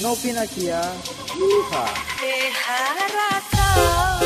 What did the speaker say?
Novinakia ah. Luha Dejarata